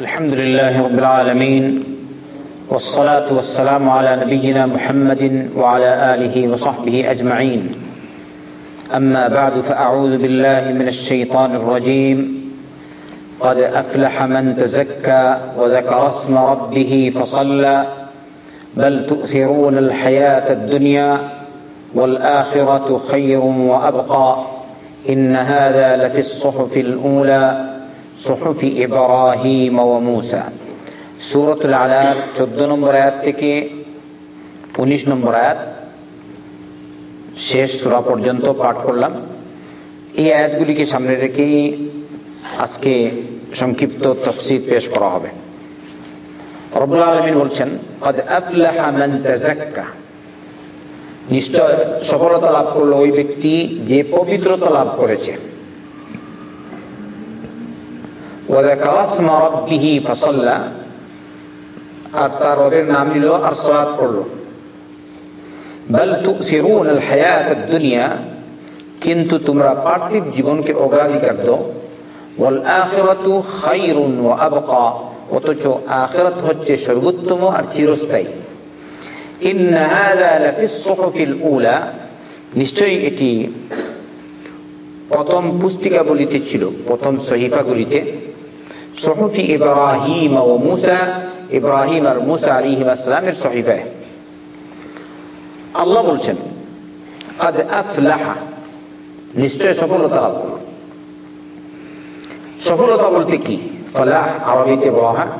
الحمد لله رب العالمين والصلاة والسلام على نبينا محمد وعلى آله وصحبه أجمعين أما بعد فأعوذ بالله من الشيطان الرجيم قد أفلح من تزكى وذكر اسم ربه فصلى بل تؤثرون الحياة الدنيا والآخرة خير وأبقى إن هذا لفي الصحف الأولى. সোহফি ইব্রাহিম ও মুসা। সূরাতুল আলার চোদ্দ নম্বর আয়াত থেকে উনিশ নম্বর আয়াত শেষ সূরা পর্যন্ত পাঠ করলাম। এই আয়াতগুলিকে সামনে রেখেই আজকে সংক্ষিপ্ত তফসিদ পেশ করা হবে। রবুল আলমিন বলছেন নিশ্চয় সফলতা লাভ করল ওই ব্যক্তি যে পবিত্রতা লাভ করেছে আর নাম নিল কিন্তু তোমরা পার্থিব জীবনকে অগ্রাধিকার আবকা, অথচ হচ্ছে সর্বোত্তম আর চিরস্থায়ী। নিশ্চয়ই এটি প্রথম পুস্তিকাগুলিতে ছিল, প্রথম সহিফাগুলিতে। সুহুফি ইব্রাহিম ও মুসা, ইব্রাহিম আর মুসা আলী আসলামের সহিফায় আল্লাহ বলছেন আদ আফলাহা। নিশ্চয় সফলতা লাভ সফলতা বলতে কি? ফলাহ আরবিতে বলা হয়।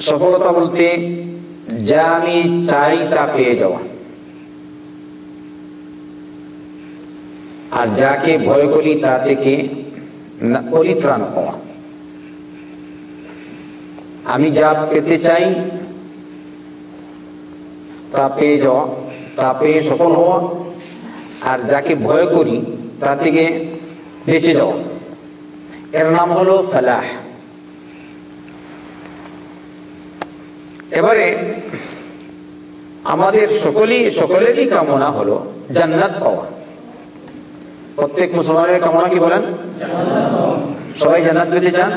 সফলতা বলতে, যা আমি চাই তা পেয়ে যাওয়া। আর যাকে ভয় করি তা থেকে পরিত্রাণ পাওয়া। আমি যা পেতে চাই, তা পেয়ে যাওয়া, তা পেয়ে সফল হওয়া, আর যাকে ভয় করি, তা থেকে বেঁচে যাওয়া। এর নাম হলো ফালাহ। এবারে আমাদের সকলেই, সকলেরই কামনা হলো জান্নাত পাওয়া। প্রত্যেক মুসলমানের কামনা কি বলেন? সবাই জান্নাত পেতে চান?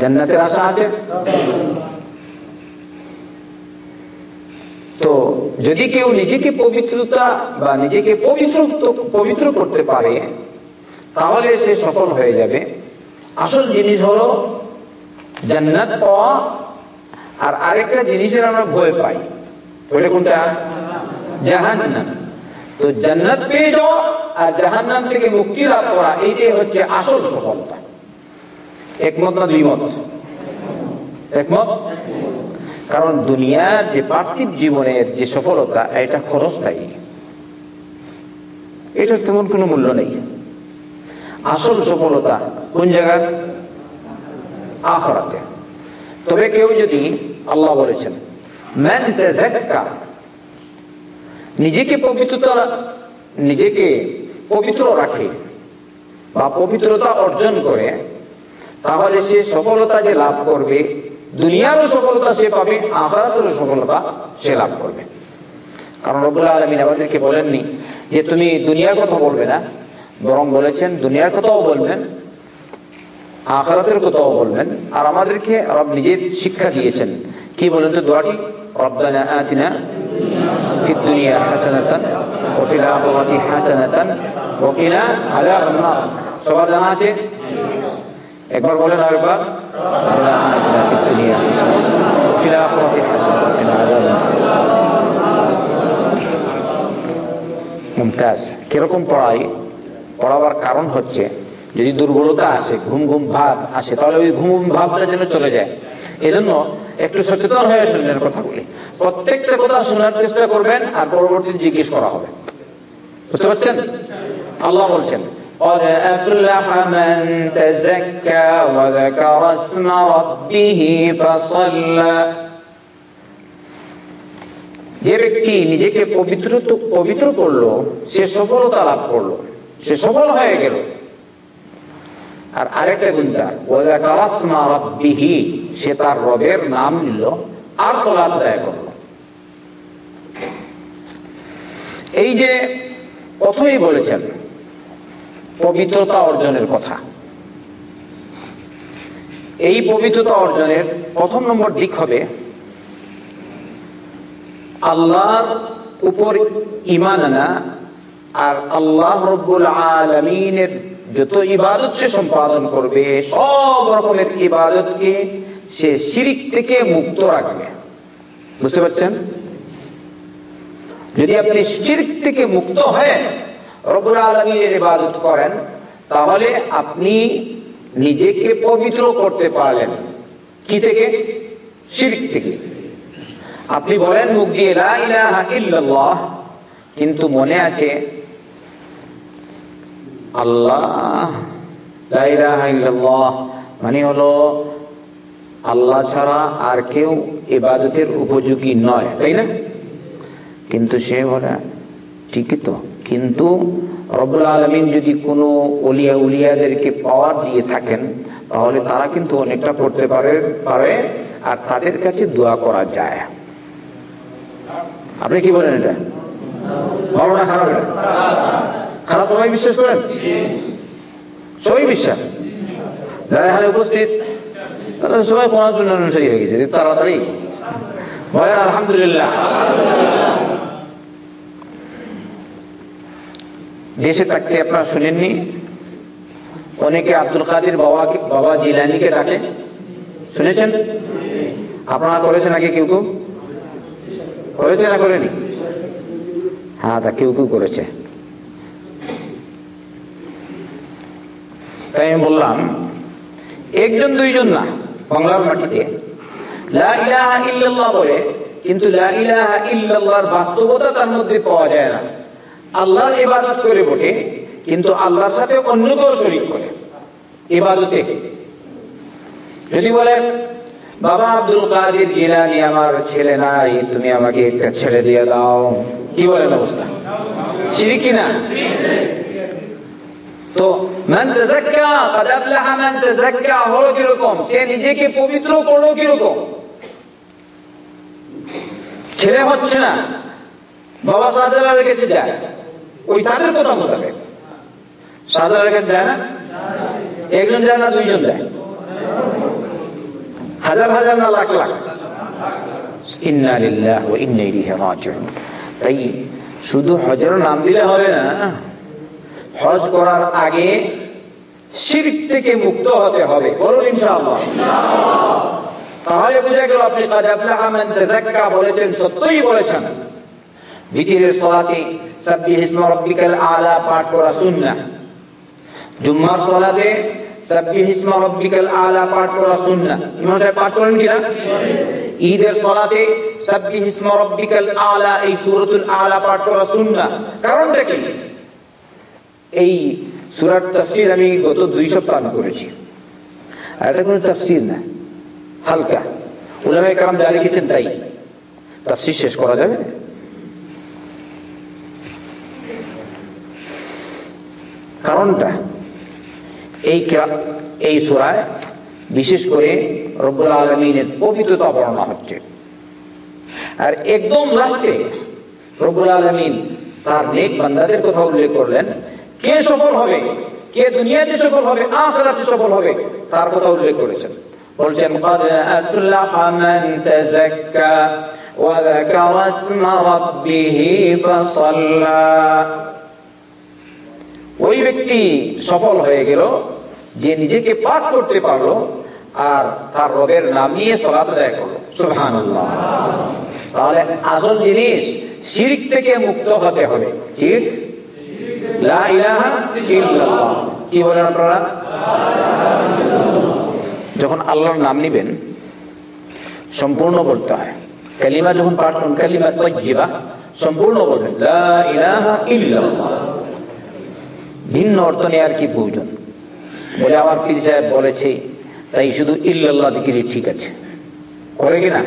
জান্নাতের আশা আছে? তো যদি কেউ নিজেকে পবিত্রতা বা নিজেকে পবিত্র পবিত্র করতে পারে, তাহলে সে সফল হয়ে যাবে। আসল জিনিস হলো জান্নাত পাওয়া আর আরেকটা জিনিসের আমরা ভয় পাই। ওইটা কোনটা? জাহান্নাম। তো জান্নাত পেয়ে যাওয়া আর জাহান্নাম থেকে মুক্তি লাভ করা, এইটাই হচ্ছে আসল সফলতা। একমত না দুই মত একমত? কারণ দুনিয়ার যে পার্থিব জীবনের যে সফলতা, এটা ক্ষণস্থায়ী এটার তেমন কোনো মূল্য নেই। আসল সফলতা কোন জায়গার? আখরাতে। তবে কেউ যদি আল্লাহ বলেছেন ম্যান নিজেকে পবিত্রতা, নিজেকে পবিত্র রাখে বা পবিত্রতা অর্জন করে তাহলে সে সফলতা যে লাভ করবে, দুনিয়ারও সফলতা সে পাবে আহারাতের সফলতা সে লাভ করবে। কারণ রবুল আলমিন আমাদেরকে বলেননি যে তুমি দুনিয়ার কথা বলবে না, বরং বলেছেন দুনিয়ার কথাও বলবেন, আখরাতের কথাও বলবেন। আর আমাদেরকে রব নিজের শিক্ষা দিয়েছেন। কি বলেন তো দোয়াটি? রব্বানা সবার জানা আছে? একবার বলেন আরেকবার। কীরকম পড়াই পড়াবার কারণ হচ্ছে, যদি দুর্বলতা আসে, ঘুম ঘুম ভাব আসে, তাহলে ওই ঘুম ঘুম ভাবটা যেন চলে যায়। এজন্য একটু সচেতন হয়ে শুনলেন কথাগুলি। প্রত্যেকটা কথা শোনার চেষ্টা করবেন আর পরবর্তী জিজ্ঞেস করা হবে। বুঝতে পারছেন? আল্লাহ বলছেন قد أفلح من تزكى وذكر اسم ربه فصلى যে ব্যক্তি নিজেকে পবিত্র পবিত্র করলো সে সফলতা লাভ করলো সে সফল হয়ে গেল আর আরেকটা গুণটা রব্বিহি সে তার রবের নাম নিল আর সলাৎ আদায় করল এই যে প্রথমেই বলেছেন পবিত্রতা অর্জনের কথা। এই পবিত্রতা অর্জনের প্রথম নম্বর দিক হবে, আল্লাহর উপর ইমান আনা আর আল্লাহ রব্বুল আলমিনের যত ইবাদত সে সম্পাদন করবে, সব রকমের ইবাদতকে সে শিরিক থেকে মুক্ত রাখবে। বুঝতে পারছেন? যদি আপনি শিরিক থেকে মুক্ত হয়ে রব্বুল আলমিনের ইবাদত করেন, তাহলে আপনি নিজেকে পবিত্র করতে পারলেন। কি থেকে? শিরিক থেকে। আপনি বলেন, মুখ দিয়ে ইল্লাল্লাহ, কিন্তু মনে আছে, আল্লাহ মানে হলো আল্লাহ ছাড়া আর কেউ ইবাদতের উপযোগী নয়, তাই না? কিন্তু সে বলে, ঠিকই তো। কিন্তু রব্বুল আলমিন যদি কোনো অলিয়া উলিয়াদেরকে পাওয়ার দিয়ে থাকেন, তাহলে তারা কিন্তু অনেকটা করতে পারে পারে, আর তাদের কাছে দোয়া করা যায়। আপনি কি বলেন এটা? না খারাপ সবাই বিশ্বাস সবাই বিশ্বাস? যারা উপস্থিত, তারা সবাই অনুসারী হয়ে গেছে তাড়াতাড়ি আলহামদুলিল্লাহ। দেশে থাকতে আপনারা শুনেননি? অনেকে আব্দুল কাদির বাবা বাবা জিলানিকে ডাকে। শুনেছেন? আপনারা করেছেন আগে কেউ কেউ? করেছে না করেনি? হ্যাঁ তা কেউ কেউ করেছে। তাই আমি বললাম, একজন দুইজন না, বাংলার মাটিতে। কিন্তু বাস্তবতা তার মধ্যে পাওয়া যায় না। আল্লাহর ইবাদত করে বটে, কিন্তু আল্লাহর সাথে অন্য কেউ শরিক করে। ইবাদতে যদি বলেন, বাবা আব্দুল কাদের জিলানি, আমার ছেলে নাই, তুমি আমাকে একটা ছেড়ে দিয়ে দাও। কি বলেন অবস্থা? তো, মান তাযাক্কা, কাদ আফলাহা মান তাযাক্কা হলো কীরকম? সে নিজেকে পবিত্র করল কীরকম? ছেলে হচ্ছে না। বাবা সাহেবের কাছে যায়। ওই তাদের কথা মোতাবেক শাহজালালের কাছে যায় না? একজন যায় না, দুইজন যায়। হাজার হাজার না লাখ লাখ। শুধু নাম দিলে হবে না, হজ করার আগে থেকে মুক্ত হতে হবে। তাহলে বুঝা গেল আপনি বলেছেন, সত্যই বলেছেন। ভিতরের সালাতে সাব্বিহ ইসমা রাব্বিকাল আলা পাঠ করা সুন্নাহ। জুম্মার সালাতে সাব্বিহ ইসমা রাব্বিকাল আলা পাঠ করা সুন্নাহ। ইমাম সাহেব পাঠ করেন কিনা? ঈদের সালাতে সাব্বিহ ইসমা রাব্বিকাল আলা এই সূরাতুল আলা পাঠ করা সুন্নাহ। কারণটা কি? এই সুরার তাফসির আমি গত দুই সপ্তাহ করেছি। আর এটা কোনো তাফসির না, হালকা। উলামায়ে কারাম যা লিখেছেন তাই। তাফসির শেষ করা যাবে? কারণটা এই এই সুরায় বিশেষ করে রব্বুল আলমিনের পবিত্রতা বর্ণনা হচ্ছে আর একদম লাস্টে রব্বুল আলমিন তার নেক বান্দাদের কথা উল্লেখ করলেন কে সফল হবে কে দুনিয়াতে সফল হবে আখরাতে সফল হবে তার কথা উল্লেখ করেছেন বলছেন قد أفلح من تزكى وذكر اسم ربه فصلى ওই ব্যক্তি সফল হয়ে গেল, যে নিজেকে পাঠ করতে পারল আর তার রবের নাম নিয়ে সলাত আদায় করল। সুবহানাল্লাহ। তাহলে আসল জিনিস, শিরিক থেকে মুক্ত হতে হবে। ঠিক কি বলেন আপনারা? যখন আল্লাহর নাম নিবেন, সম্পূর্ণ করতে হয়। কালিমা যখন পাঠ করুন, কালিমা তাইয়্যিবা, সম্পূর্ণ বলবেন লা ভিন্ন অর্থ নেওয়ার কি প্রয়োজন বলে আমার পীর সাহেব বলেছে তাই শুধু ইল্লাল্লাহ দিকে ঠিক আছে করে কিনা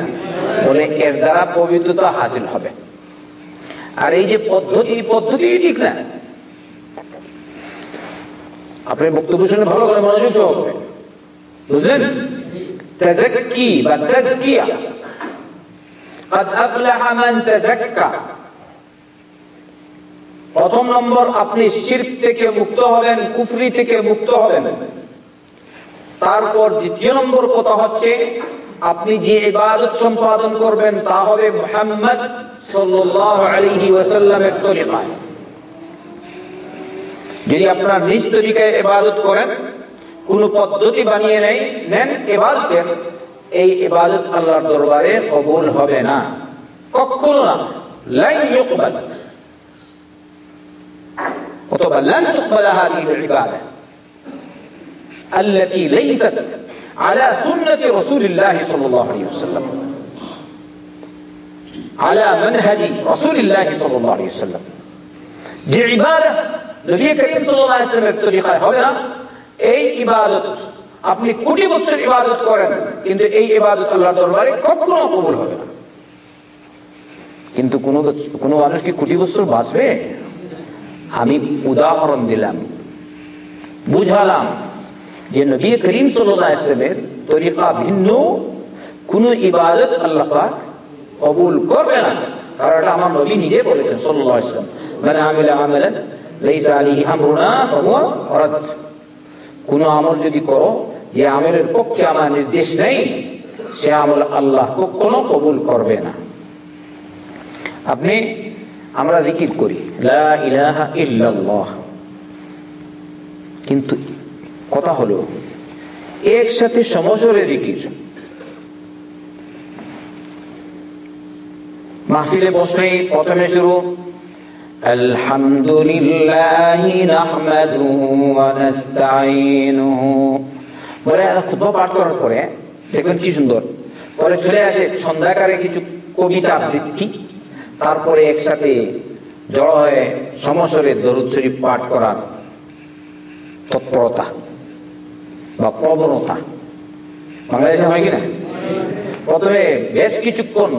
বলে এর দ্বারা পবিত্রতা হাসিল হবে আর এই যে পদ্ধতি পদ্ধতি ঠিক না আপনি বক্তব্য শুনে ভালো করে মনোযোগ সহ বুঝলেন তাজাক্কি বা তাজকিয়া قد أفلح من تزكى প্রথম নম্বর, আপনি শিরক থেকে মুক্ত হবেন, কুফরি থেকে মুক্ত হবেন। তারপর দ্বিতীয় নম্বর কথা হচ্ছে, আপনি যে ইবাদত সম্পাদন করবেন, তা হবে মুহাম্মদ যদি আপনার নিজ তরিকায় ইবাদত করেন, কোন পদ্ধতি বানিয়ে নেই, নেন ইবাদতের, এই ইবাদত আল্লাহর দরবারে কবুল হবে না। কখনো না। অথবা লান তুকবাল হাদিহি العباده التي ليست على سنة رسول الله صلى الله عليه وسلم على منهج رسول الله صلى الله عليه وسلم যে ইবাদত নবী করিম সাল্লাল্লাহু আলাইহি ওয়াসাল্লামের তরিকায় হবে না এই ইবাদত আপনি কোটি বছর ইবাদত করেন কিন্তু এই ইবাদত আল্লাহর দরবারে কখনো কবুল হবে না কিন্তু কোন কোন মানুষ কি কোটি বছর বাঁচবে আমি উদাহরণ দিলাম। বুঝালাম যে নবী করিম সাল্লামের তরিকা ভিন্ন, কোন ইবাদত আল্লাহ কবুল করবে না। কারণ এটা আমার নবী নিজে মান যদি করো, যে আমার নির্দেশ নেই, সে আমল আল্লাহ কবুল করবে না। আপনি আমরা জিকির করি লা ইলাহা ইল্লাল্লাহ কিন্তু কথা হলো একসাথে সমসরে জিকির মাহফিলে বসলে প্রথমে শুরু الحمد لله نحمده ونستعينه বলে খুতবা পাঠ করার পরে দেখবেন কি সুন্দর পরে চলে আসে সন্ধ্যাকারে কিছু কবিতা আবৃত্তি তারপরে একসাথে জড় হয়ে সমস্বরে দরুদ শরীফ পাঠ করার তৎপরতা বা প্রবণতা। বাংলাদেশে হয় কিনা প্রথমে বেশ কিছুক্ষণ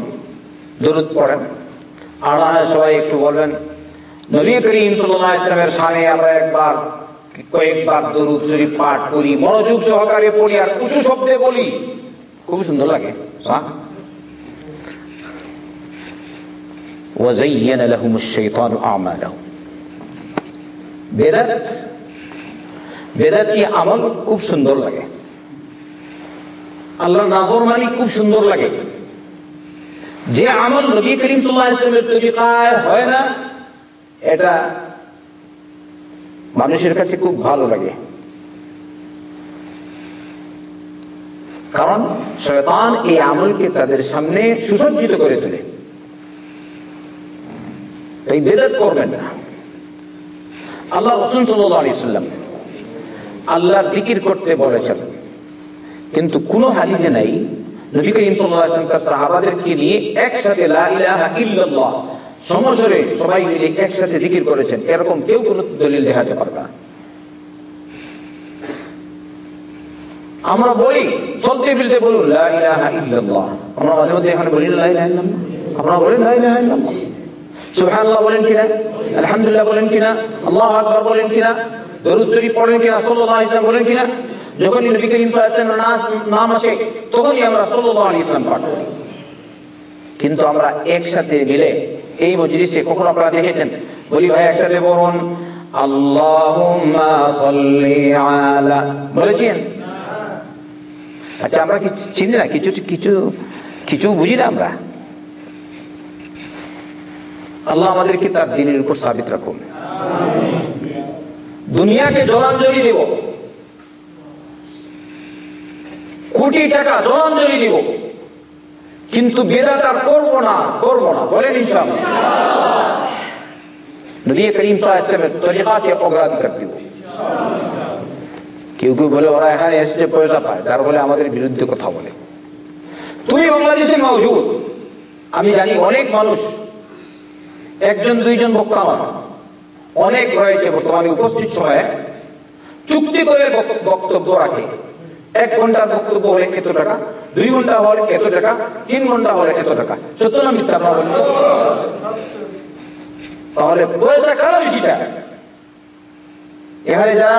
দরুদ পড়েন। আর সবাই একটু বলবেন, নবী করিম ইসলামের সামনে আমরা একবার, কয়েকবার দরুদ শরীফ পাঠ করি। মনোযোগ সহকারে পড়ি আর উঁচু শব্দে বলি। খুব সুন্দর লাগে وزين لهم الشيطان أعمالهم বেদাত বেদাতি আমল খুব সুন্দর লাগে আল্লাহ নাফরমানি খুব সুন্দর লাগে যে আমল নবী করিম সাল্লাল্লাহু আলাইহি ওয়াসাল্লামের তরিকায় হয় না এটা মানুষের কাছে খুব ভালো লাগে কারণ শয়তান এই আমলকে তাদের সামনে সুসজ্জিত করে তোলে তাই বেদাত করবেন না। আল্লাহ রসুন সাল্লাম আল্লাহর দিকির করতে বলেছেন। কিন্তু কোন হাদিসে নাই নিয়ে একসাথে সবাই মিলে একসাথে জিকির করেছেন। এরকম কেউ কোন দলিল দেখাতে পারবে না। আমরা বলি, চলতে বলুন আমরা মাঝে এখানে বলি, লা ইলাহা বলেন কিনা? বলেন বলেন কিনা? কিনা? বলেন কিনা? নাম তখনই আমরা করি। কিন্তু আমরা একসাথে মিলে এই মজলিসে কখনো আপনারা দেখেছেন? বলি, ভাই, একসাথে বলুন আল্লাহুম্মা বলেছেন? আচ্ছা আমরা কি চিনি না? কিছু কিছু কিছু বুঝি না আমরা? আল্লাহ আমাদেরকে তার দিনের উপর সাবিত রাখুন। দুনিয়াকে জলাঞ্জলি দেব। কোটি টাকা জলাঞ্জলি দিব। কিন্তু বেদাচার করব না করব না। বলেন কেউ কেউ বলে, ওরা এখানে পয়সা পায়। তার বলে, আমাদের বিরুদ্ধে কথা বলে। তুমি আমি জানি অনেক মানুষ একজন, দুইজন বক্তা আমার। অনেক রয়েছে বর্তমানে উপস্থিত সময়ে চুক্তি করে বক্তব্য রাখে। এক ঘণ্টার বক্তব্য হলে এত টাকা, দুই ঘণ্টা হলে এত টাকা, তিন ঘণ্টা হলে এত টাকা। সত্য মিথ্যা তাহলে পয়সা কারা বেশি এখানে যারা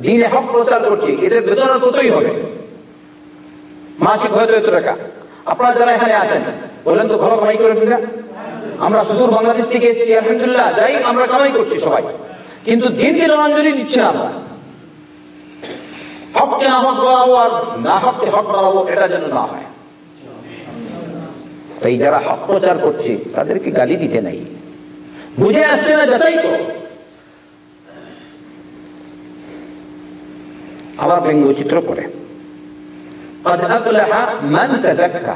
দিনে হক প্রচার করছে, এদের বেতন ততই হবে? মাসিক হয়তো এত টাকা। আপনারা যারা এখানে আছেন, বললেন তো ভালো কামাই করে আমরা সুদূর বাংলাদেশ থেকে এসেছি আলহামদুলিল্লাহ যাই আমরা কামাই করছি সবাই কিন্তু দিনকে জলাঞ্জলি দিচ্ছি না আমরা হককে না হক বলাবো আর না হককে হক বলাবো এটা যেন না হয় তাই যারা হক প্রচার করছে তাদেরকে গালি দিতে নাই বুঝে আসছে না যাচাই তো আবার ব্যঙ্গচিত্র করে قد أفلح من تزكى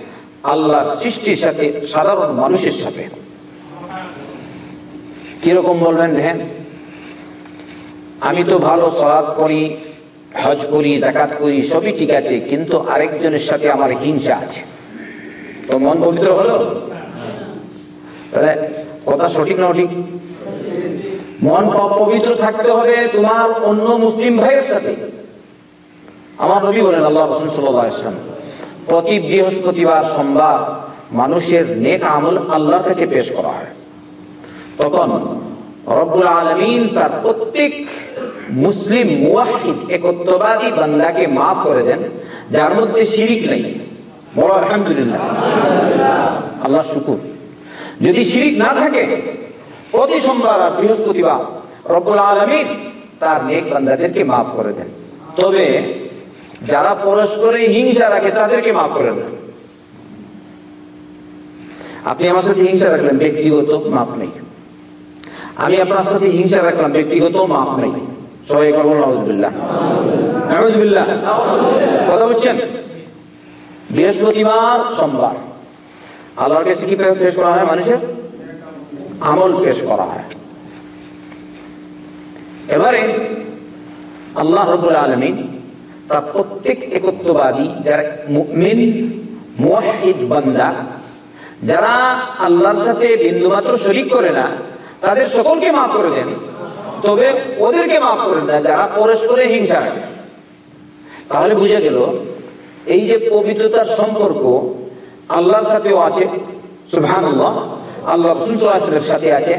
আল্লাহর সৃষ্টির সাথে সাধারণ মানুষের সাথে। কীরকম বলবেন দেখেন, আমি তো ভালো সলাদ করি, হজ করি জাকাত করি, সবই ঠিক আছে, কিন্তু আরেকজনের সাথে আমার হিংসা আছে। তো মন পবিত্র হলো? তাহলে কথা সঠিক না ঠিক মন পবিত্র থাকতে হবে তোমার অন্য মুসলিম ভাইয়ের সাথে। আমার নবী বলেন আল্লাহ রসুল সাল্লাম প্রতি বৃহস্পতিবার সোমবার মানুষের নেক আমল আল্লাহর কাছে পেশ করা হয়। তখন রব্বুল আলমিন তার প্রত্যেক মুসলিম একত্ববাদী বান্দাকে মাফ করে দেন, যার মধ্যে শিরিক নেই। বড় আলহামদুলিল্লাহ। আল্লাহ শুকুর। যদি শিরিক না থাকে, প্রতি সোমবার আর বৃহস্পতিবার রব্বুল আলমিন তার নেক বান্দাদেরকে মাফ করে দেন। তবে যারা পরস্পরে হিংসা রাখে, তাদেরকে মাফ করেন না আপনি আমার সাথে হিংসা রাখলেন, ব্যক্তিগত মাফ নেই। আমি আপনার সাথে হিংসা রাখলাম, ব্যক্তিগত মাফ নেই। সবাই কথা বৃহস্পতিবার, সোমবার। আল্লাহর কাছে করা হয় আমল করা হয়। এবারে আল্লাহ রবুল আলমী তার প্রত্যেক একত্ববাদী, যারা মুমিন, মুওয়াহিদ বান্দা, যারা আল্লাহর সাথে বিন্দুমাত্র শরিক করে না, তাদের সকলকে মাফ করে দেন। তবে ওদেরকে মাফ করেন না, যারা পরস্পরে হিংসা রাখে তাহলে বুঝে গেল, এই যে পবিত্রতার সম্পর্ক আল্লাহর সাথেও আছে, সুবহানাল্লাহ, আল্লাহ রসুলের সাথে আছে,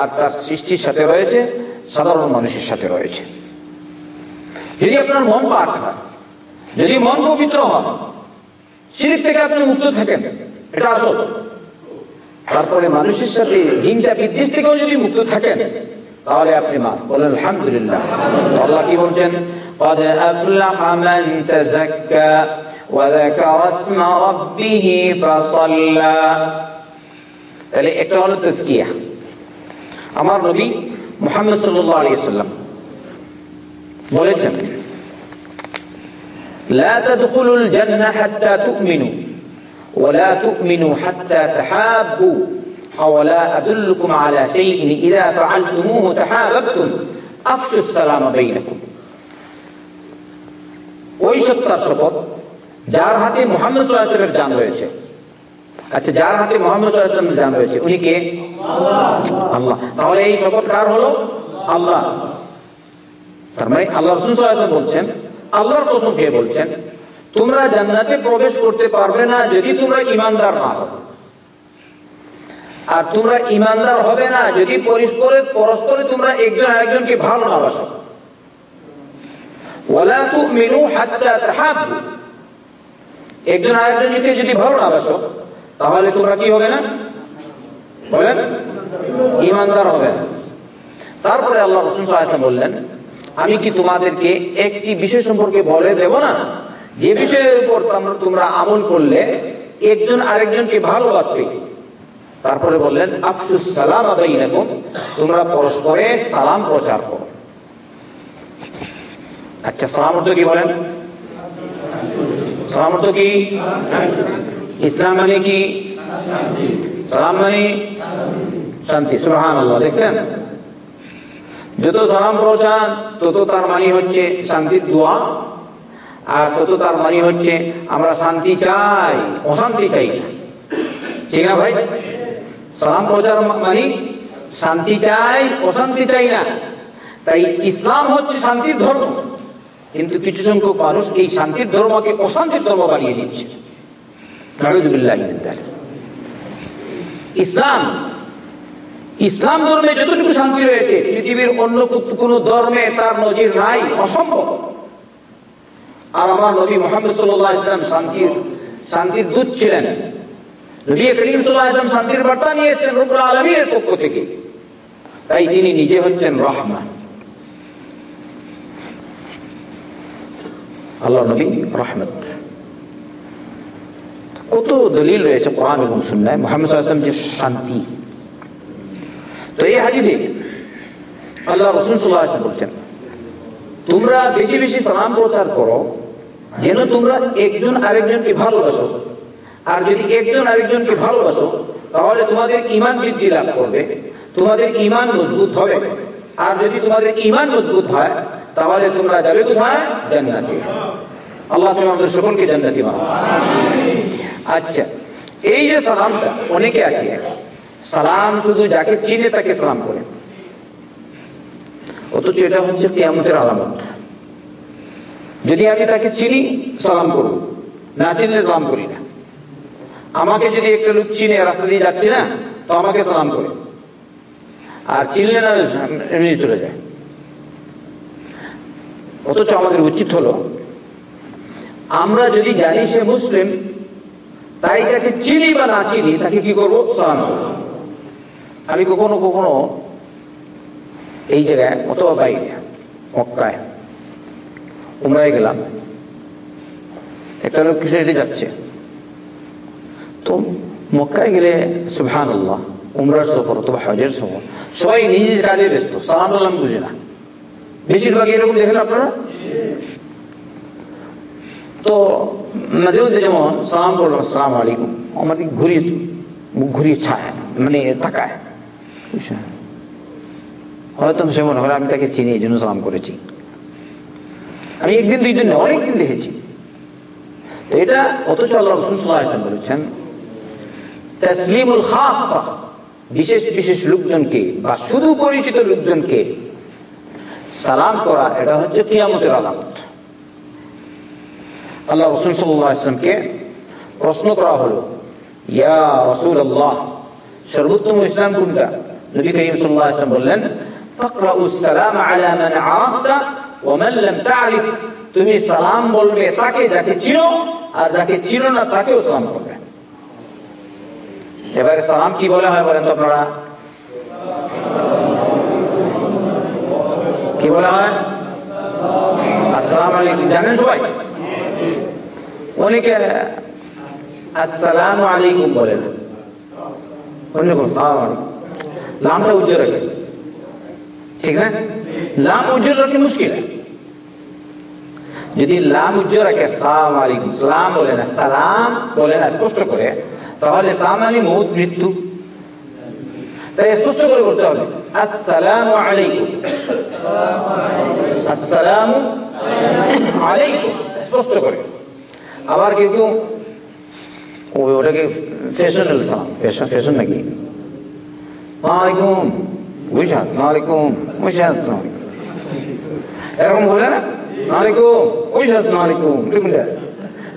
আর তার সৃষ্টির সাথে রয়েছে, সাধারণ মানুষের সাথে রয়েছে। যদি আপনার মন পাক হয় যদি মন পবিত্র হয় শিরিক থেকে আপনি মুক্ত থাকেন এটা আসল তারপরে মানুষের সাথে হিংসা বিদ্বেষ থেকেও যদি মুক্ত থাকেন তাহলে আপনি মা বলেন আলহামদুলিল্লাহ আল্লাহ কি বলছেন قد أفلح من تزكى وذكر اسم ربه فصلى তাহলে একটা হলো তাজকিয়া আমার নবী মুহাম্মদ সাল্লাল্লাহু আলাইহি সাল্লাম বলেছেন لا تدخلوا الجنة حتى تؤمنوا ولا تؤمنوا حتى تحابوا أولا أدلكم على شيء إذا فعلتموه تحاببتم أفشوا السلام بينكم ওই সত্তার শপথ যার হাতে মোহাম্মদ সাল্লামের জান রয়েছে আচ্ছা যার হাতে মোহাম্মদ সাল্লামের জান রয়েছে উনি কে আল্লাহ তাহলে এই শপথ কার হলো আল্লাহ তার মানে আল্লাহ বলছেন, আল্লাহর কসম খেয়ে বলছেন, তোমরা জান্নাতে প্রবেশ করতে পারবে না যদি তোমরা ইমানদার না হও। আর তোমরা ইমানদার হবে না যদি পরস্পরে পরস্পরে তোমরা একজন আরেকজনকে ভালো না বাসো। ওয়ালা তুমিনু হাত্তা তাহাব্বু। একজন আরেকজনকে যদি ভালো না বাসো, তাহলে তোমরা কি হবে না? বলেন ইমানদার হবে না। তারপরে আল্লাহ রসুল বললেন আমি কি তোমাদেরকে একটি বিষয় সম্পর্কে বলে দেব না? যে বিষয়ের উপর তোমরা আমল করলে একজন আরেকজনকে ভালোবাসবে। তারপরে বললেন, আফসুস সালাম তোমরা পরস্পরে সালাম প্রচার করো। আচ্ছা সালাম কি বলেন? সালাম কি? ইসলাম মানে কি? সালাম মানে শান্তি। সুহান দেখছেন? যত সালাম পৌঁছান তত তার মানে হচ্ছে শান্তির দোয়া। আর তত তার মানে হচ্ছে আমরা শান্তি চাই, অশান্তি চাই না। ঠিক না ভাই? সালাম পৌঁছার মানে শান্তি চাই, অশান্তি চাই না। তাই ইসলাম হচ্ছে শান্তির ধর্ম। কিন্তু কিছু সংখ্যক মানুষ এই শান্তির ধর্মকে অশান্তির ধর্ম বানিয়ে দিচ্ছে। মিন ইসলাম ইসলাম ধর্মে যতটুকু শান্তি রয়েছে, পৃথিবীর অন্য কোন ধর্মে তার নজির নাই, অসম্ভব। আর আমার নবী মোহাম্মদ সাল্লাহ ইসলাম শান্তির শান্তির দূত ছিলেন। শান্তির বার্তা নিয়ে এসেছেন রুকুল আলমীর পক্ষ থেকে। তাই তিনি নিজে হচ্ছেন রহমান আল্লাহ নবী রহমত কত দলিল রয়েছে যে শান্তি তো এই হাদিসে আল্লাহ রসুল বলছেন, তোমরা বেশি বেশি সালাম প্রচার করো, যেন তোমরা একজন আরেকজনকে ভালোবাসো। আর যদি একজন আরেকজনকে ভালোবাসো, তাহলে তোমাদের ইমান বৃদ্ধি লাভ করবে, তোমাদের ইমান মজবুত হবে। আর যদি তোমাদের ইমান মজবুত হয়, তাহলে তোমরা যাবে কোথায়? জান্নাতে। আল্লাহ তুমি আমাদের সকলকে জান্নাতি আচ্ছা এই যে সালামটা অনেকে আছে সালাম শুধু যাকে চিনে তাকে সালাম করে। অথচ এটা হচ্ছে কিয়ামতের আলামত। যদি আমি তাকে চিনি, সালাম করব। না চিনলে সালাম করি না। আমাকে যদি একটা লোক চিনে, রাস্তা দিয়ে যাচ্ছে না, তো আমাকে সালাম করে। আর চিনলে না, এমনি চলে যায়। অথচ আমাদের উচিত হলো, আমরা যদি জানি সে মুসলিম, তাই তাকে চিনি বা না চিনি, তাকে কি করব? সালাম করব। আমি কখনো কখনো এই জায়গায় অথবা বাইরে মক্কায় উমরায় গেলাম। একটা লোক হেঁটে যাচ্ছে। তো মক্কায় গেলে সুবহান আল্লাহ উমরার সফর অথবা হজের সফর, সবাই নিজ কাজে ব্যস্ত সালাম আল্লাহ বুঝে না। বেশিরভাগ এরকম দেখেন আপনারা? তো মাঝে যেমন, সালাম করলাম আসসালাম আলাইকুম আমাকে ঘুরিয়ে ঘুরিয়ে ছায় মানে তাকায়। হয়তো সে মনে হয় আমি তাকে চিনি, এই জন্য সালাম করেছি। আমি একদিন দুই দিন অনেকদিন দেখেছি। তো এটা অথচ আল্লাহ রসুল বলেছেন বিশেষ বিশেষ লোকজনকে বা শুধু পরিচিত লোকজনকে সালাম করা, এটা হচ্ছে কিয়ামতের আলামত। আল্লাহ রসুল সাল্লাহ ইসলামকে প্রশ্ন করা হলো, ইয়া রসুল আল্লাহ সর্বোত্তম ইসলাম কোনটা? নবী করিম সাল্লাল্লাহু বললেন তাকরাউস সালাম আলা মান আরাফতা ওয়া মান লাম তা'রিফ। তুমি সালাম বলবে তাকে যাকে চিনো, আর যাকে চিনো না তাকেও সালাম করবে। এবারে সালাম কি বলে হয় বলেন তো আপনারা? কি বলা হয়? আসসালাম আলাইকুম। জানেন সবাই? অনেকে আসসালাম আলাইকুম বলেন। অনেক সালাম আলাইকুম। লামটা উজ্জ্বল রাখে। ঠিক না? লাম উজ্জ্বল রাখে মুশকিল। যদি লাম উজ্জ্বল রাখে, সালাম বলে না, সালাম বলে না, স্পষ্ট করে, তাহলে সালাম মানে মৌত মৃত্যু। তাই স্পষ্ট করে বলতে হবে, আসসালামু আলাইকুম। আসসালামু আলাইকুম, স্পষ্ট করে। আবার কেউ কেউ ওটাকে ফ্যাশনাল ফ্যাশন ফ্যাশন নাকি? ওয়ালাইকুম বুঝাত ওয়ালাইকুম বুঝাত এরকম বলে না ওয়ালাইকুম বুঝাত ওয়ালাইকুম দেখুন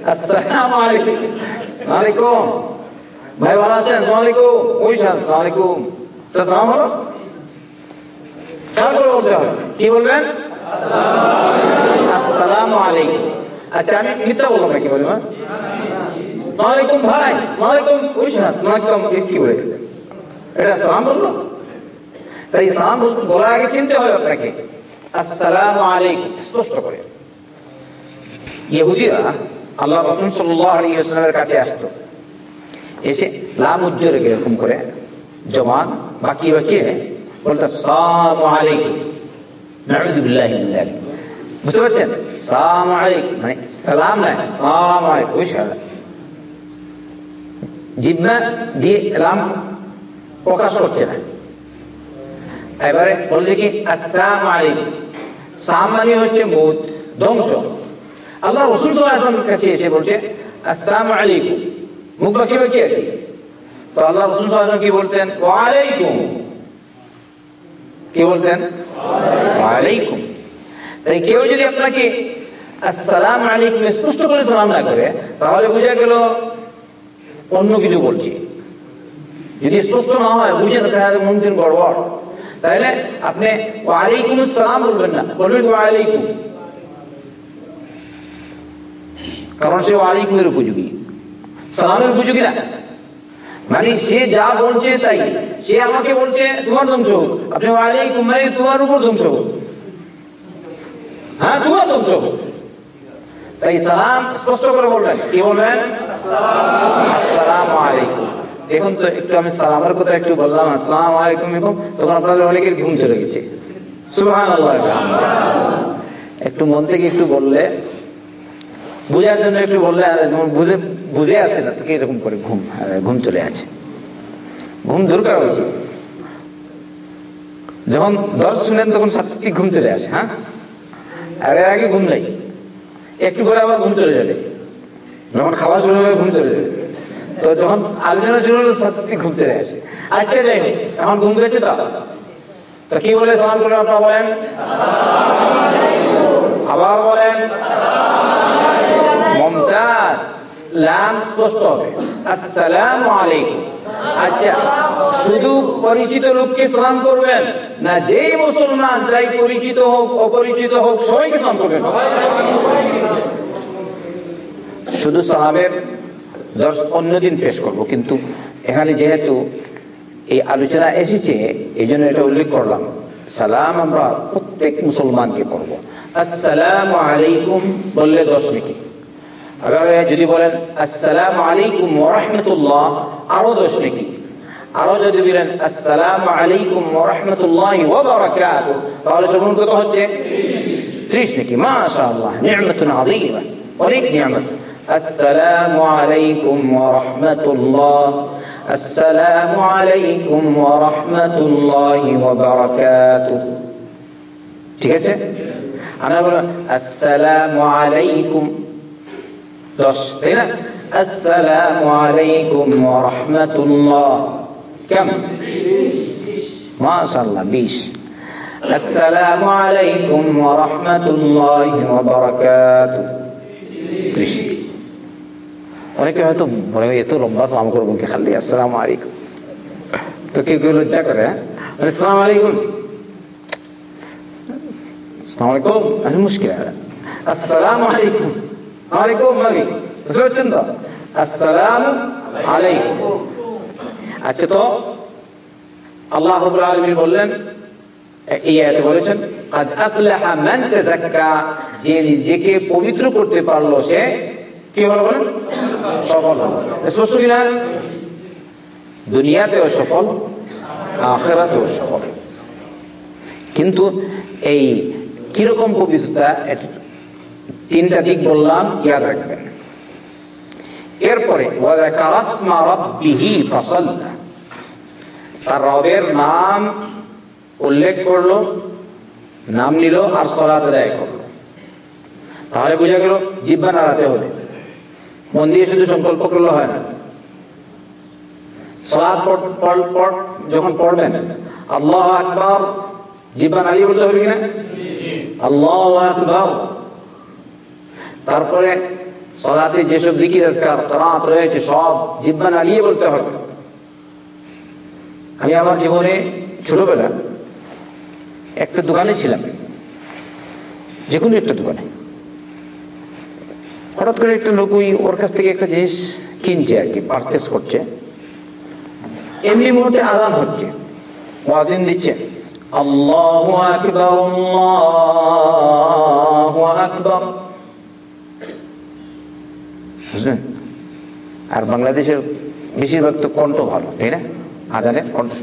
আসসালামু আলাইকুম ওয়ালাইকুম ভাই ভালো আছেন ওয়ালাইকুম বুঝাত ওয়ালাইকুম তা সালাম হলো খেয়াল করে বলতে হবে কি বলবেন আসসালামু আলাইকুম আচ্ছা আমি মিথ্যা বলব নাকি বলি মা ওয়ালাইকুম ভাই ওয়ালাইকুম উশাত ওয়ালাইকুম কি বলে এটা সালাম বলল তাই সালাম বলার আগে চিনতে হবে আপনাকে। আসসালামু আলাইকুম। স্পষ্ট করে। ইহুদিরা আল্লাহ রাসূল ওয়াসাল্লামের কাছে আসতো। এসে লাম উজ্জ্বল এরকম করে, জবান বাকি বাকি বলতো বুঝতে পারছেন? সালাম আলাইকুম। মানে সালাম নয় সালাম দিয়ে লাম প্রকাশ করছে না এবারে বলছে কি, আসসালামু আলাইকুম। সাম মানে হচ্ছে মৌত, ধ্বংস। আল্লাহ রসুল কাছে এসে বলছে, আসসালামু আলাইকুম। মুখ বাকি বাকি আর তো আল্লাহ রসুল কি বলতেন? ওয়া আলাইকুম কি বলতেন? ওয়া তাই কেউ যদি আপনাকে আসসালাম আলাইকুম স্পষ্ট করে সালাম না করে, তাহলে বোঝা গেল অন্য কিছু বলছি। যদি স্পষ্ট না হয় বুঝে না মন্দির গড়বড় তাহলে আপনি ওয়ালাইকুম আসসালাম বলবেন না বলবেন ওয়ালাইকুম কারণ সে ওয়ালাইকুমের উপযোগী সালামের উপযোগী না মানে সে যা বলছে তাই সে আমাকে বলছে তোমার ধ্বংস হোক আপনি ওয়ালাইকুম মানে তোমার উপর ধ্বংস হোক হ্যাঁ তোমার ধ্বংস হোক তাই সালাম স্পষ্ট করে বলবেন কি বলবেন আসসালাম আলাইকুম দেখুন তো, একটু আমি সালামের কথা একটু বললাম, আসসালাম আলাইকুম তখন আপনাদের অনেকের ঘুম চলে গেছে। একটু মন থেকে একটু বললে, বুঝার জন্য একটু বললে বুঝে বুঝে আসে না, তোকে এরকম করে ঘুম ঘুম চলে আছে ঘুম দূর করা উচিত। যখন দশ শুনেন, তখন সাতটি ঘুম চলে আসে হ্যাঁ? আর এর আগে ঘুম নেই। একটু করে আবার ঘুম চলে যাবে। যখন খাওয়া শুরু হবে, ঘুম চলে যাবে। তো যখন আলোচনা শুরু হলো সাতটি ঘুম চলে আসে। আচ্ছা যাই এখন ঘুম গেছে তো? তো কি বলে সালাম করে আপনারা বলেন? আবার বলেন? মমতাজ, লাম স্পষ্ট হবে। আসসালামু আলাইকুম। আচ্ছা শুধু পরিচিত লোককে সালাম করবেন, না যেই মুসলমান চাই পরিচিত হোক, অপরিচিত হোক, সবাইকে সালাম করবেন? শুধু সালামের দশ অন্যদিন পেশ করব। কিন্তু এখানে যেহেতু এই আলোচনা এসেছে, এই জন্য এটা উল্লেখ করলাম। সালাম আমরা প্রত্যেক মুসলমানকে করব। আসসালাম আলাইকুম বললে দশ নাকি যদি বলেন, আসসালাম আলাইকুম ওরহমতুল্লাহ আরও দশ নাকি আরও যদি বলেন, আসসালাম আলাইকুম ওরহমতুল্লাহ ওবারাকাত তাহলে শ্রবণ কত হচ্ছে? ত্রিশ নাকি আযীমা। অনেক নিয়ামত। السلام عليكم ورحمة الله السلام عليكم ورحمة الله وبركاته ঠিক আছে আমরা বলবো আসসালামু আলাইকুম দশ তাই না আসসালামু আলাইকুম ওয়া রাহমাতুল্লাহ কেমন মাশাআল্লাহ বিশ আসসালামু আলাইকুম ওয়া রাহমাতুল্লাহি ওয়া বারাকাতুহু ত্রিশ অনেকে হয়তো মনে হয় এত লম্বা সালাম করব খালি? আসসালাম আলাইকুম। তো কেউ কেউ লজ্জা করে হ্যাঁ? সালাম আলাইকুম। মুশকিল আসসালাম আলাইকুম। আলাইকুম মাবি বুঝতে পারছেন তো? আসসালাম আচ্ছা তো আল্লাহ রবুল বললেন, এই বলেছেন, কাদ আফলাহা মান যে নিজেকে পবিত্র করতে পারল সে কি হলো বলেন? সফল হলো। স্পষ্ট কিনা? দুনিয়াতেও সফল, আখেরাতেও সফল। কিন্তু এই কীরকম পবিত্রতা তিনটা দিক বললাম, ইয়াদ রাখবেন। এরপরে তার রবের নাম উল্লেখ করল, নাম নিল আর সলাত আদায় করল। তাহলে বোঝা গেল, জিব্বা নাড়াতে হবে। মন দিয়ে শুধু সংকল্প করলে হয় না। যখন বলতে হবে তারপরে যেসব দরকার রয়েছে, সব বলতে হবে। আমি আমার জীবনে ছোটবেলা একটা দোকানে ছিলাম, যে কোনো একটা দোকানে। হঠাৎ করে একটা লোক ওই ওর কাছ থেকে একটা জিনিস কিনছে আর কি পারচেস করছে। এমনি মুহূর্তে আদান হচ্ছে। ওয়াদিন দিচ্ছে আর বাংলাদেশের বেশিরভাগ তো কণ্ঠ ভালো, তাই না? আদানের কণ্ঠ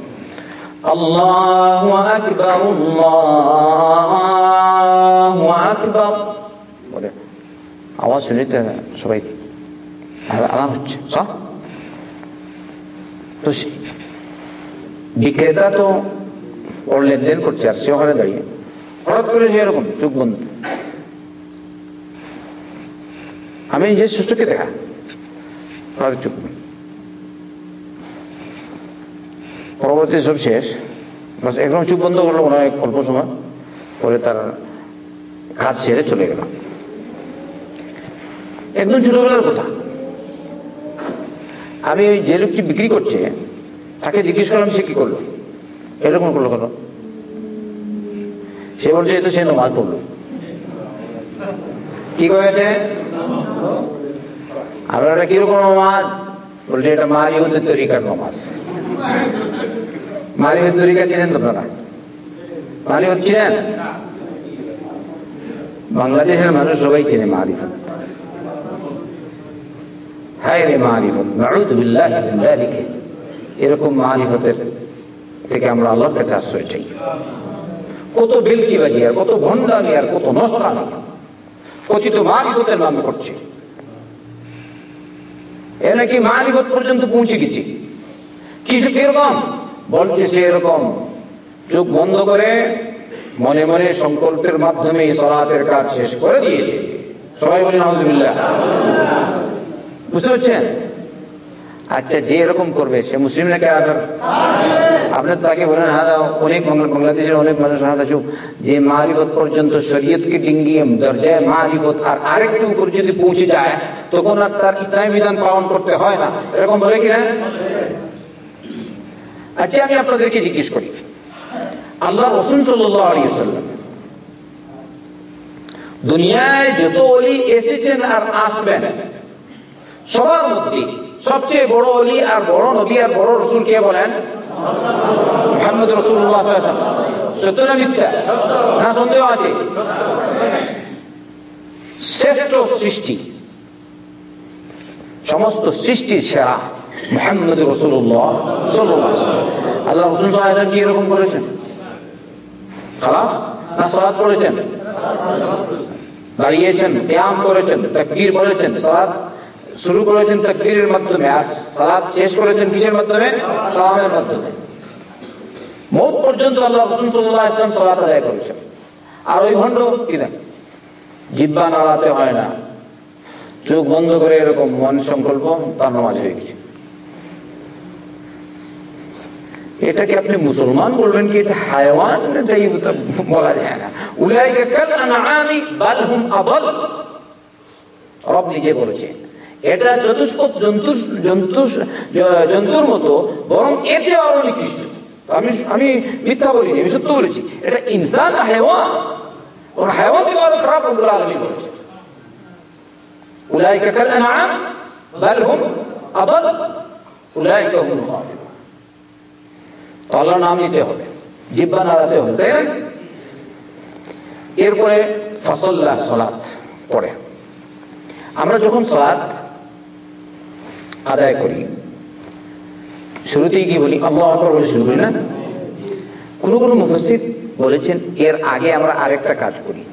আল্লাহু আকবার আল্লাহু আকবার। আওয়াজ শুনে সবাই আরাম হচ্ছে। সব তো বিক্রেতা তো ওর লেনদেন করছে আর সে ওখানে দাঁড়িয়ে। হঠাৎ করে সে এরকম চোখ বন্ধ। আমি নিজের সুস্থকে দেখা। হঠাৎ চোখ পরবর্তী সব শেষ। বাস একদম চুপ বন্ধ করল মনে হয় অল্প সময়। পরে তার কাজ সেরে চলে গেল। একদম ছোটবেলার কথা। আমি ওই যে লোকটি বিক্রি করছে, তাকে জিজ্ঞেস করলাম, সে কি করল? এরকম করল কেন? সে বলছে এই তো সে নমাজ পড়ল। কি করেছে? আর এটা কীরকম নমাজ? বলছে, এটা মারিহুদের তরিকার নমাজ। মারিহুদ তরিকা চিনেন তো আপনারা? মারিহুদ চিনেন? বাংলাদেশের মানুষ সবাই চিনে মারিফত হায় রে মারিফত, নাউযু বিল্লাহি মিন যালিক। এরকম মারিফতের থেকে আমরা আল্লাহর কাছে আশ্রয় চাই। কত বেলকিবাজি আর কত ভণ্ডামি আর কত নষ্টামি। কথিত মারিফতের নামে করছে। এ নাকি মারিফত পর্যন্ত পৌঁছে গেছি। কিছু কীরকম বলছে সে এরকম। চোখ বন্ধ করে মনে মনে সংকল্পের মাধ্যমে সলাতের কাজ শেষ করে দিয়েছে। সবাই বলেন আলহামদুলিল্লাহ বুঝতে পারছেন? আচ্ছা যে এরকম করবে, সে মুসলিম নাকি আদার আপনার তাকে বলেন হ্যাঁ অনেক বাংলাদেশের অনেক মানুষ হ্যাঁ চুপ যে মারিফত পর্যন্ত শরীয়তকে ডিঙ্গিয়ে দরজায় মারিফত আর আরেকটু উপর যদি পৌঁছে যায়, তখন আর তার ইসলামী বিধান পালন করতে হয় না। এরকম বলে কিনা? আচ্ছা আমি আপনাদেরকে জিজ্ঞেস করি। আল্লাহ রসুন সাল্লাম দুনিয়ায় যত অলি এসেছেন আর আসবেন সবার মধ্যে সবচেয়ে বড় অলি আর বড় নবী আর বড় রসুল কে বলেন? মোহাম্মদ রসুল্লাহ সত্য না মিথ্যা? না সন্দেহ আছে? শ্রেষ্ঠ সৃষ্টি। সমস্ত সৃষ্টির সেরা মোহাম্মদ রসুল্লাহ আল্লাহ রসুল সাহেব কি এরকম করেছেন? খালাস? না সালাদ পড়েছেন দাঁড়িয়েছেন ব্যায়াম করেছেন, তাকবীর বলেছেন সালাদ শুরু করেছেন তাকবীরের মাধ্যমে, আর সালাদ শেষ করেছেন কিসের মাধ্যমে? সালামের মাধ্যমে। মত পর্যন্ত আল্লাহ রসুল সাল্লাহ ইসলাম সালাত আদায় করেছেন। আর ওই ভণ্ড কি দেন জিব্বা নাড়াতে হয় না। চোখ বন্ধ করে এরকম মন সংকল্প, তার নামাজ হয়ে গেছে। এটাকে আপনি মুসলমান বলবেন কি? এটা হায়ওয়ান এটাই বলা যায় না? উলাইকা কাল আনআমি বাল হুম আদাল। রব নিজে বলেছে এটা চতুষ্পদ জন্তুর জন্তুর জন্তুর মতো, বরং চেয়ে আরও নিকৃষ্ট আমি আমি মিথ্যা বলিনি, আমি সত্য বলেছি। এটা ইনসান হায়ওয়ান ওর হায়ওয়ান থেকে আরও খারাপ রব্বুল আলামিন বলেছে কাল বাল হুম হুম খাসিরুন আল্লাহর নাম নিতে হবে, জিব্বা নাড়াতে হবে, তাই না? এরপরে ফসল্লা সলাৎ পড়ে। আমরা যখন সলাৎ আদায় করি। শুরুতেই কি বলি? আল্লাহ বলে শুরু করি না? কোনো কোনো মুফসিদ বলেছেন, এর আগে আমরা আরেকটা কাজ করি।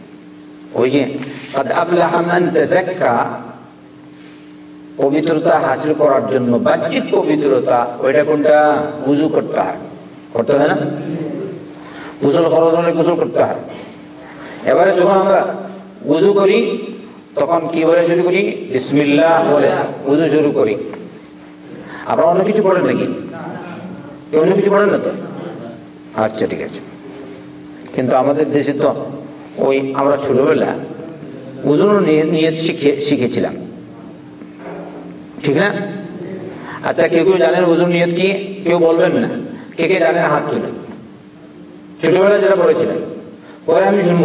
ওই যে পবিত্রতা হাসিল করার জন্য বাহ্যিক পবিত্রতা, ওইটা কোনটা? উজু করতে হয়। করতে হয় না? গোসল খরচ হলে গোসল করতে হয়। এবারে যখন আমরা উজু করি, তখন কি বলে শুরু করি? বিসমিল্লাহ বলে উজু শুরু করি। আপনারা অন্য কিছু পড়েন নাকি? অন্য কিছু পড়েন না তো? আচ্ছা ঠিক আছে। কিন্তু আমাদের দেশে তো ওই আমরা ছোটবেলা উজুর নিয়ে শিখে, শিখেছিলাম। ঠিক না? আচ্ছা কেউ কেউ জানেন উজুর নিয়ত কি? কেউ বলবেন না। কে কে জানেন হাত তুলে। ছোটবেলায় যারা পড়েছিলেন, পরে আমি শুনব।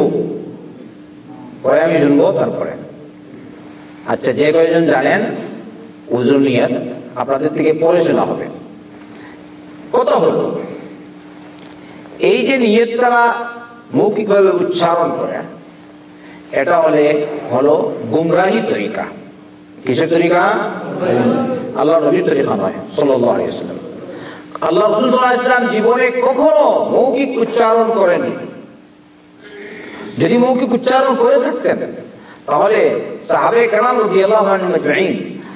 পরে আমি শুনব তারপরে। আচ্ছা যে কয়েকজন জানেন উজুর নিয়ত? আপনাদের থেকে পরে শোনা হবে। কথা হলো, এই যে নিয়ত তারা মৌখিকভাবে উচ্চারণ করে, এটা হলে হলো গুমরাহি তরিকা। কিসের তরিকা? আল্লাহ নবীর তরিকা নয় সাল্লাহ আলিয়াল্লাম আল্লাহ রসুলাম জীবনে কখনো মৌখিক উচ্চারণ করেনি যদি মৌখিক উচ্চারণ করে থাকতেন, তাহলে সাহাবে কালাম রবি আল্লাহ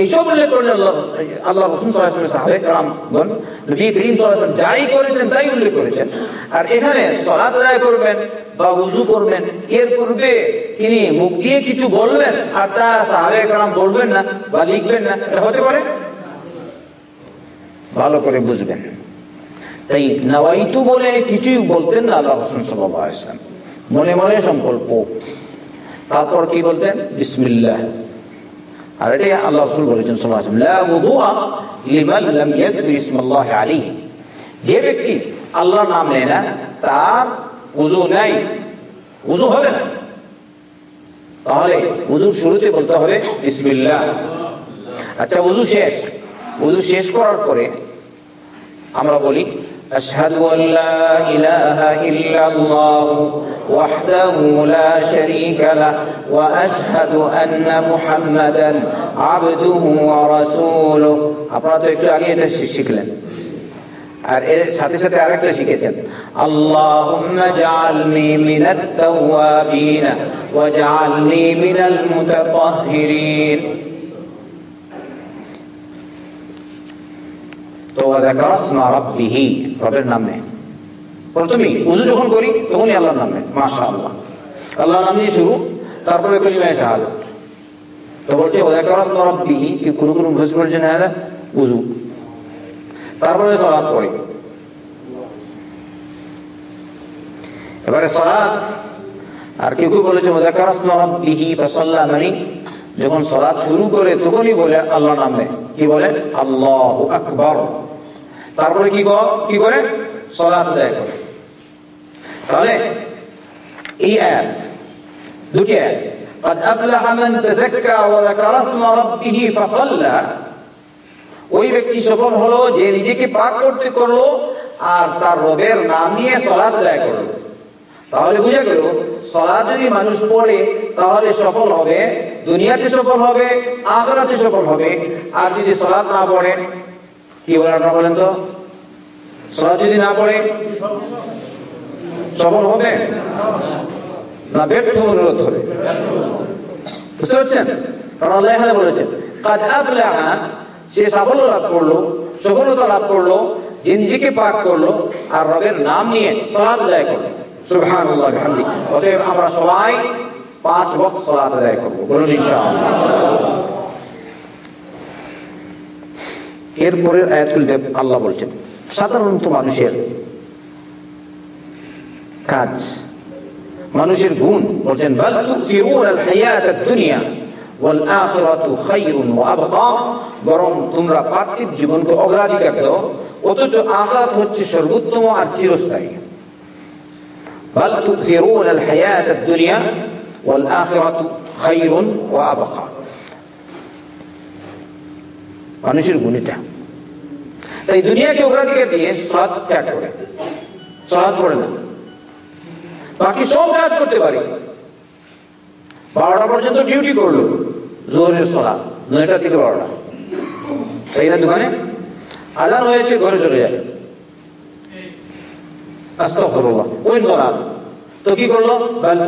এইসব উল্লেখ করলেন আল্লাহ আল্লাহ রসুল সাল্লাহ সাহাবে কালামগণ নবী যাই করেছেন তাই উল্লেখ করেছেন। আর এখানে সলাত আদায় করবেন বা উজু করবেন, এর পূর্বে তিনি মুখ দিয়ে কিছু বলবেন আর তা সাহাবে কালাম বলবেন না বা লিখবেন না, এটা হতে পারে? ভালো করে বুঝবেন। তাই নওয়াইতু বলে কিছুই বলতেন না আল্লাহ রসুল সাল্লাহ মনে মনে সংকল্প। তারপর কি বলতেন? বিসমিল্লাহ। আর এটাই আল্লাহ রসুল বলেছেন সাল্লাহ লা উযুআ লিমান লাম ইয়াযকুর ইসমাল্লাহ আলাইহি। যে ব্যক্তি আল্লাহর নাম নেয় না, তার উযু নাই, উযু হবে না। তাহলে উযুর শুরুতে বলতে হবে, বিসমিল্লাহ। আচ্ছা উযু শেষ। উযু শেষ করার পরে আমরা বলি أشهد أن لا إله إلا الله وحده لا شريك له وأشهد أن محمدا عبده ورسوله. أبرات إكتو أجيت الشكل আর اللهم اجعلني من التوابين واجعلني من المتطهرين তো রাব্বিহি রবের নামে। প্রথমেই উযু যখন করি, তখনই আল্লাহর নামে। শুরু, তারপরে তো বলছে ওয়াদাকারাসমা রাব্বিহি কি উযু তারপরে সালাত পড়ে। এবারে সালাত, আর কেউ কেউ বলেছে ওয়াদাকারাসমা রাব্বিহি ফাসাল্লা মানে যখন সালাত শুরু করে, তখনই বলে আল্লাহর নাম কি বলে আল্লাহ আকবর তারপরে কি কি করে সলাত দেয় করে তাহলে এই আয়াত দুটি আয়াত قد أفلح من تزكى وذكر اسم ربه فصلى ওই ব্যক্তি সফল হলো যে নিজেকে পাক করতে করলো আর তার রবের নাম নিয়ে সলাৎ আদায় করলো তাহলে বুঝে গেল সলাৎ যদি মানুষ পড়ে তাহলে সফল হবে দুনিয়াতে সফল হবে, আখরাতে সফল হবে। আর যদি সলাৎ না পড়ে, কি বলেন আপনারা বলেন তো? সলাৎ যদি না পড়ে, সফল হবে? না, ব্যর্থ অনুরোধ হবে। বুঝতে পারছেন? কারণ আল্লাহ এখানে বলেছেন কাজ আফলাহা সে সাফল্য লাভ করল, সফলতা লাভ করল যে নিজেকে পাক করল, আর রবের নাম নিয়ে সলাৎ আদায় করল। সুবহানাল্লাহ বিহামদি অতএব আমরা সবাই পাঁচ ওয়াক্ত সালাত আদায় করব, বলুন ইনশাআল্লাহ। এরপরের আয়াতগুলিতে আল্লাহ বলছেন, সাধারণত মানুষের কাজ, মানুষের গুণ বলছেন বরং তোমরা পার্থিব জীবনকে অগ্রাধিকার দাও, অথচ আঘাত হচ্ছে সর্বোত্তম আর চিরস্থায়ী। বাল ফেরুন আল হায়াত দুনিয়া والآخرة خير وأبقى মানুষের গুণ এটা তাই দুনিয়াকে অগ্রাধিকার দিয়ে সলাদ ত্যাগ করে সলাদ পড়ে না বাকি সব কাজ করতে পারি বারোটা পর্যন্ত ডিউটি করলো জোরের সলাদ নয়টা থেকে বারোটা তাই না দোকানে আজান হয়েছে ঘরে চলে যায় আস্তাগফিরুল্লাহ ওই সালাত তো কি করল? বাল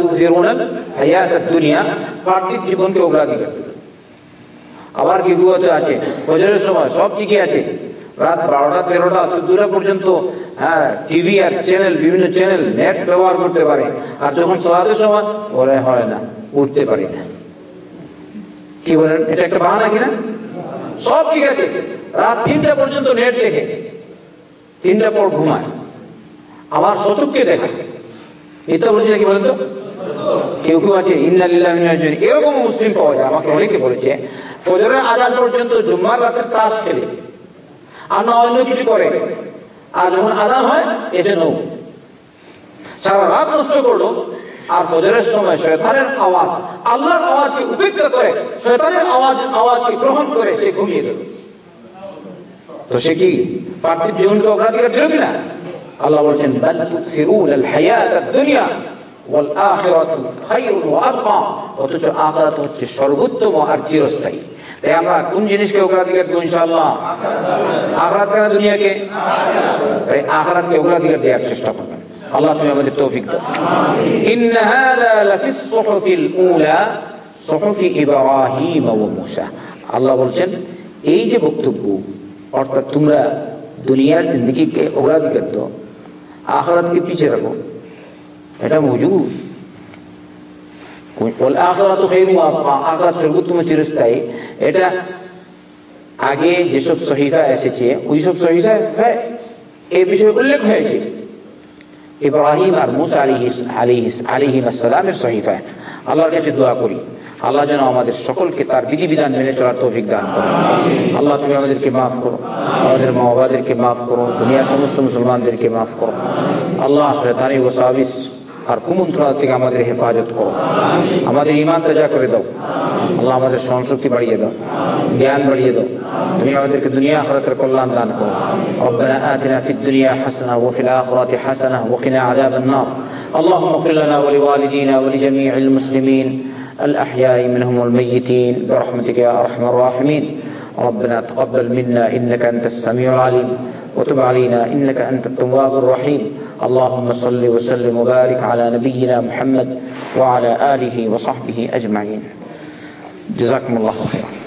দুনিয়া, পার্থিব জীবনকে অগ্রাধিকার আবার কি গুয়াতে আছে? ফজরের সময় সব কি আছে। রাত বারোটা, তেরোটা, চোদ্দটা পর্যন্ত হ্যাঁ টিভি আর চ্যানেল, বিভিন্ন চ্যানেল, নেট ব্যবহার করতে পারে। আর যখন সলাতের সময় ওরা হয় না, উঠতে পারি না। কি বলেন? এটা একটা বাহানা কিনা সব ঠিক আছে। রাত তিনটা পর্যন্ত নেট দেখে, তিনটা পর ঘুমায়। আবার সচককে দেখে। এটা বলছি নাকি বলেন কেউ কেউ আছে এরকম মুসলিম পাওয়া যায়, আমাকে অনেকে বলেছে, ফজরের আজান পর্যন্ত জুম্মার রাতে তাস খেলে আর না অন্য কিছু করে। আর যখন আজান হয় এসে নৌ। সারা রাত নষ্ট করল, আর ফজরের সময় শয়তানের আওয়াজ, আল্লাহর আওয়াজকে উপেক্ষা করে, শয়তানের আওয়াজ, আওয়াজকে গ্রহণ করে সে ঘুমিয়ে গেল। তো সে কি পার্থিব জীবনকে অগ্রাধিকার দিল কিনা? আল্লাহ বলছেন বাল তুসিরুন আল হায়াত দুনিয়া ওয়াল আখিরাতু খায়রুন ওয়া আবকা অথচ আখিরাত হচ্ছে সর্বোত্তম আর চিরস্থায়ী। তাই আমরা কোন জিনিসকে অগ্রাধিকার দেব ইনশাআল্লাহ? আখিরাত কেন দুনিয়াকে? তাই আখিরাতকে অগ্রাধিকার দেওয়ার চেষ্টা করবেন। আল্লাহ তুমি আমাদের তৌফিক দাও। ইন হাযা লাফিস সুহুফিল উলা সুহুফি ইব্রাহিম ওয়া মূসা। আল্লাহ বলছেন এই যে বক্তব্য অর্থাৎ তোমরা দুনিয়ার জিন্দগিকে অগ্রাধিকার আখরাতকে পিছিয়ে রাখো। এটা মজুর আগে যেসব এসেছে ইব্রাহিম আর দোয়া করি। আল্লাহ যেন আমাদের সকলকে তার বিধিবিধান মেনে চলার তৌফিক দান করো আল্লাহ তুমি আমাদেরকে মাফ করো। আমাদের মা বাবাদেরকে মাফ করো। দুনিয়ার সমস্ত মুসলমানদেরকে মাফ করো। আল্লাহ শয়তানি ও সাবিস আর কুমন্ত্রণা থেকে আমাদের হেফাজত করো আমাদের ইমান তাজা করে দাও আল্লাহ আমাদের সংশক্তি বাড়িয়ে দাও জ্ঞান বাড়িয়ে দাও তুমি আমাদেরকে দুনিয়া আখরাতের কল্যাণ দান করো ربنا آتنا في الدنيا حسنة وفي الآخرة حسنة وقنا عذاب النار اللهم اغفر لنا ولوالدينا ولجميع المسلمين الأحياء منهم والميتين برحمتك يا أرحم الراحمين ربنا تقبل منا إنك أنت السميع العليم وتب علينا إنك أنت التواب الرحيم اللهم صل وسلم وبارك على نبينا محمد وعلى آله وصحبه أجمعين. جزاكم الله خيرا.